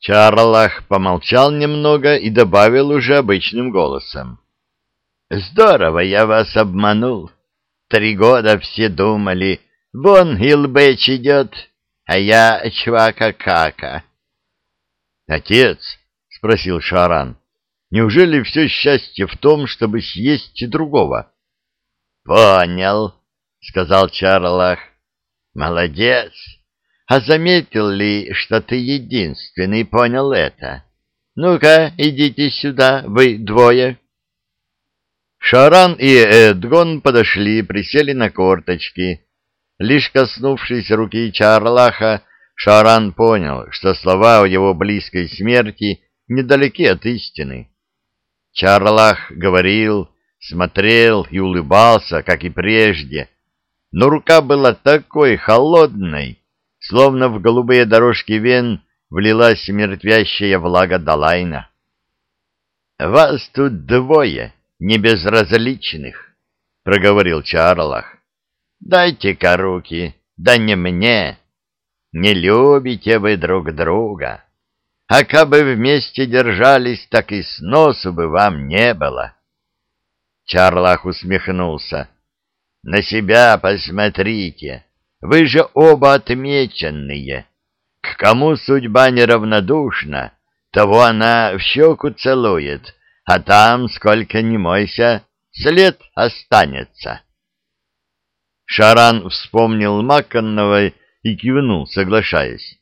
Чарлах помолчал немного и добавил уже обычным голосом. «Здорово я вас обманул. Три года все думали, вон Илбэч идет, а я Чвака-Кака». «Отец», — спросил Шаран, — «неужели все счастье в том, чтобы съесть другого?» «Понял», — сказал Чарлах. «Молодец. А заметил ли, что ты единственный понял это? Ну-ка, идите сюда, вы двое». Шаран и Эдгон подошли, присели на корточки. Лишь коснувшись руки Чарлаха, Шаран понял, что слова о его близкой смерти недалеки от истины. Чарлах говорил, смотрел и улыбался, как и прежде, но рука была такой холодной, словно в голубые дорожки вен влилась мертвящая влага Далайна. «Вас тут двое, небезразличных», — проговорил Чарлах. «Дайте-ка руки, да не мне. Не любите вы друг друга. А кабы вместе держались, так и сносу бы вам не было». Чарлах усмехнулся. «На себя посмотрите, вы же оба отмеченные. К кому судьба неравнодушна, того она в щеку целует, а там, сколько ни мойся, след останется». Шаран вспомнил Макканного и кивнул, соглашаясь.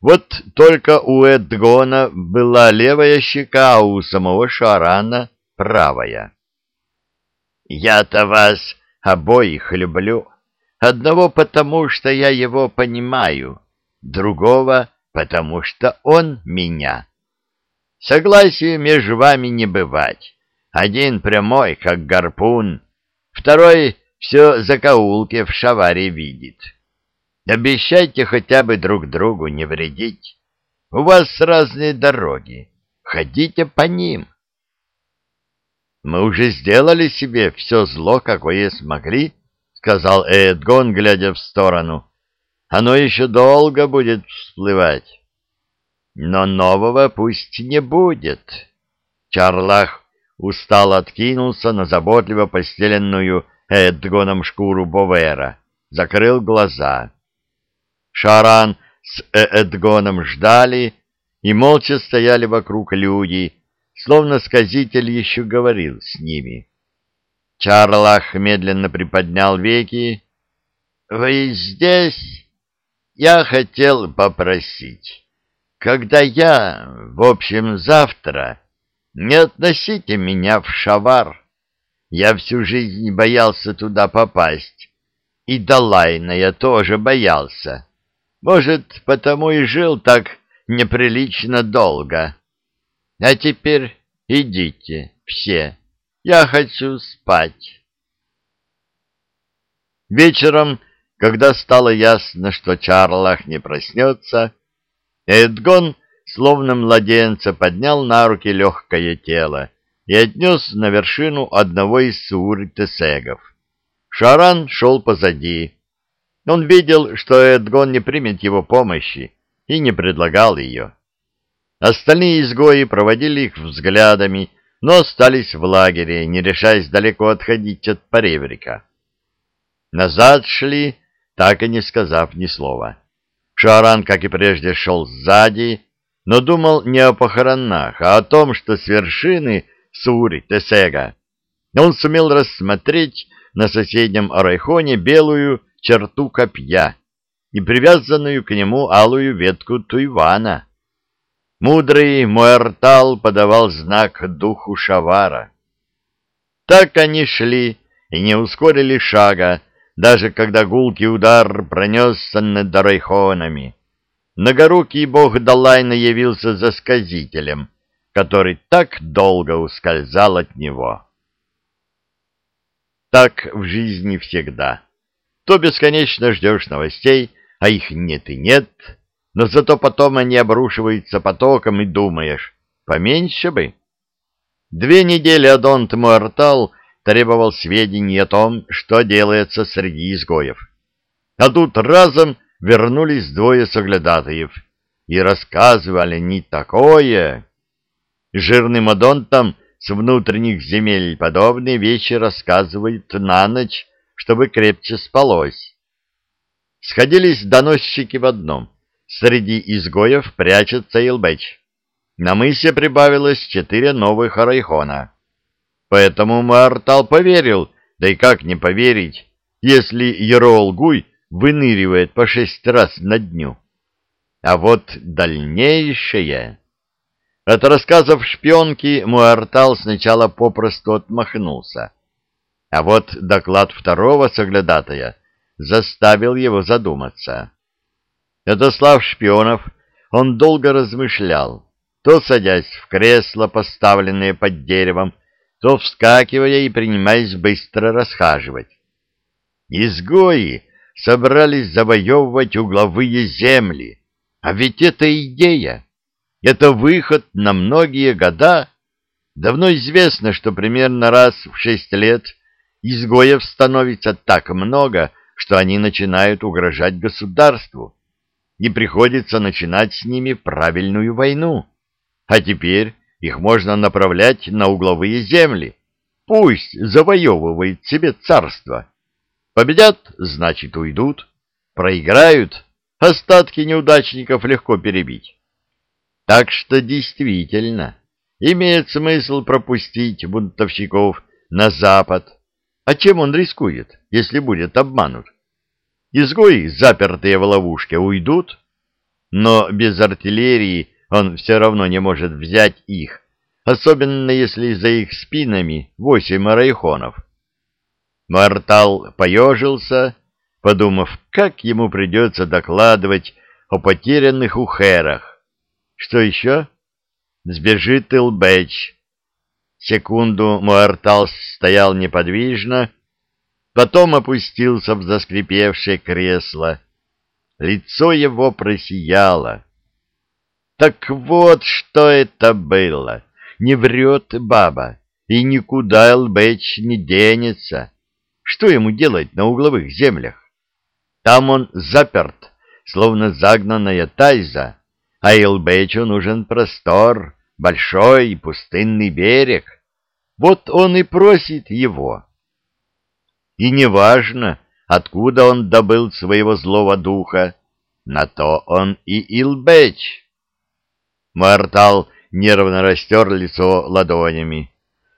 Вот только у Эдгона была левая щека, а у самого Шарана правая. Я-то вас обоих люблю. Одного потому, что я его понимаю, другого потому, что он меня. Согласию между вами не бывать. Один прямой, как гарпун, второй все закоулки в шаваре видит. Обещайте хотя бы друг другу не вредить. У вас разные дороги, ходите по ним. Мы уже сделали себе все зло, какое смогли, — сказал Эдгон, глядя в сторону. Оно еще долго будет всплывать. Но нового пусть не будет. Чарлах устало откинулся на заботливо постеленную Эдгоном шкуру Бовера, закрыл глаза. Шаран с Эдгоном ждали, и молча стояли вокруг люди, словно сказитель еще говорил с ними. Чарлах медленно приподнял веки. — Вы здесь? Я хотел попросить. Когда я, в общем, завтра, не относите меня в шавар. Я всю жизнь боялся туда попасть. И Далайна я тоже боялся. Может, потому и жил так неприлично долго. А теперь идите все. Я хочу спать. Вечером, когда стало ясно, что Чарлах не проснется, Эдгон, словно младенца, поднял на руки легкое тело и отнес на вершину одного из сур-тесегов. Шаран шел позади. Он видел, что Эдгон не примет его помощи и не предлагал ее. Остальные изгои проводили их взглядами, но остались в лагере, не решаясь далеко отходить от поребрика. Назад шли, так и не сказав ни слова. Шаран, как и прежде, шел сзади, но думал не о похоронах, а о том, что с вершины Сури, Тесега, он сумел рассмотреть на соседнем Арайхоне белую черту копья и привязанную к нему алую ветку туйвана. Мудрый Муэртал подавал знак духу Шавара. Так они шли и не ускорили шага, даже когда гулкий удар пронесся над Дарайхонами. Многорукий бог Далайна явился за сказителем, который так долго ускользал от него. Так в жизни всегда. То бесконечно ждешь новостей, а их нет и нет, но зато потом они обрушиваются потоком, и думаешь, поменьше бы. Две недели Адонт Муэртал требовал сведений о том, что делается среди изгоев. А тут разом вернулись двое соглядатаев. И рассказывали не такое. Жирным адонтам с внутренних земель подобные вещи рассказывают на ночь, чтобы крепче спалось. Сходились доносчики в одном. Среди изгоев прячется Илбэч. На мысе прибавилось четыре новых арайхона. Поэтому Мартал поверил, да и как не поверить, если Ерол Гуй выныривает по шесть раз на дню. А вот дальнейшее... От рассказов шпионки Муартал сначала попросту отмахнулся. А вот доклад второго соглядатая заставил его задуматься. Отослав шпионов, он долго размышлял, то садясь в кресло, поставленное под деревом, то вскакивая и принимаясь быстро расхаживать. Изгои собрались завоевывать угловые земли, а ведь это идея, это выход на многие года. Давно известно, что примерно раз в шесть лет изгоев становится так много, что они начинают угрожать государству, и приходится начинать с ними правильную войну. А теперь их можно направлять на угловые земли. Пусть завоевывает себе царство. Победят, значит, уйдут. Проиграют, остатки неудачников легко перебить. Так что действительно имеет смысл пропустить бунтовщиков на запад. А чем он рискует, если будет обманут? Изгои, запертые в ловушке, уйдут, но без артиллерии он все равно не может взять их, особенно если за их спинами восемь арайхонов. Мартал поежился, подумав, как ему придется докладывать о потерянных ухерах. Что еще? Сбежит Илбэч. Секунду Муартал стоял неподвижно, потом опустился в заскрипевшее кресло. Лицо его просияло. Так вот, что это было. Не врет баба, и никуда Элбэч не денется. Что ему делать на угловых землях? Там он заперт, словно загнанная тайза, а Элбэчу нужен простор, большой пустынный берег. Вот он и просит его. И неважно, откуда он добыл своего злого духа, на то он и Илбэч. Мартал нервно растер лицо ладонями.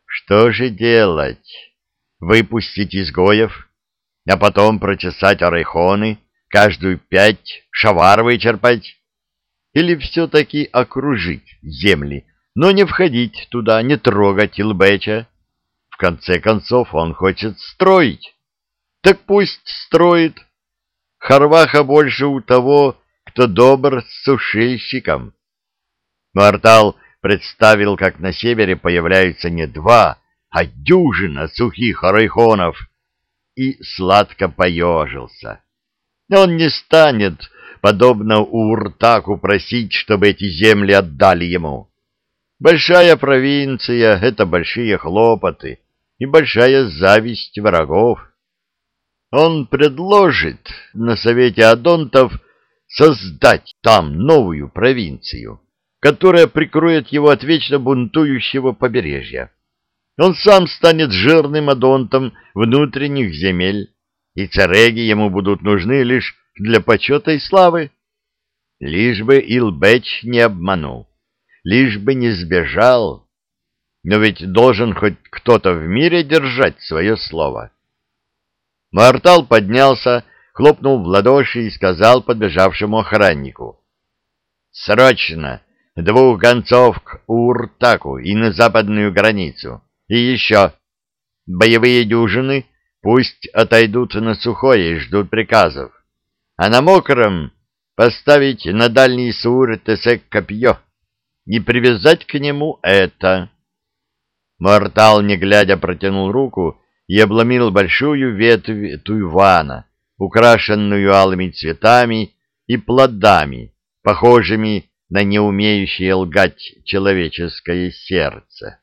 Что же делать? Выпустить изгоев, а потом прочесать орайхоны, каждую пять шавар вычерпать? Или все-таки окружить земли, но не входить туда, не трогать Илбэча? Конце концов, он хочет строить. Так пусть строит. Харваха больше у того, кто добр с сушильщиком. Мартал представил, как на севере появляются не два, а дюжина сухих арайхонов, и сладко поежился. Он не станет, подобно Уртаку, просить, чтобы эти земли отдали ему. Большая провинция — это большие хлопоты и большая зависть врагов. Он предложит на совете адонтов создать там новую провинцию которая прикроет его от вечно бунтующего побережья. Он сам станет жирным адонтом внутренних земель, и цареги ему будут нужны лишь для почета и славы. Лишь бы Илбеч не обманул, лишь бы не сбежал. Но ведь должен хоть кто-то в мире держать свое слово. Мартал поднялся, хлопнул в ладоши и сказал подбежавшему охраннику. «Срочно! двух гонцов к Уртаку и на западную границу. И еще. Боевые дюжины пусть отойдут на сухое и ждут приказов. А на мокром поставить на дальний сур тесек копье и привязать к нему это. Мортал, не глядя, протянул руку и обломил большую ветвь туйвана, украшенную алыми цветами и плодами, похожими на неумеющее лгать человеческое сердце.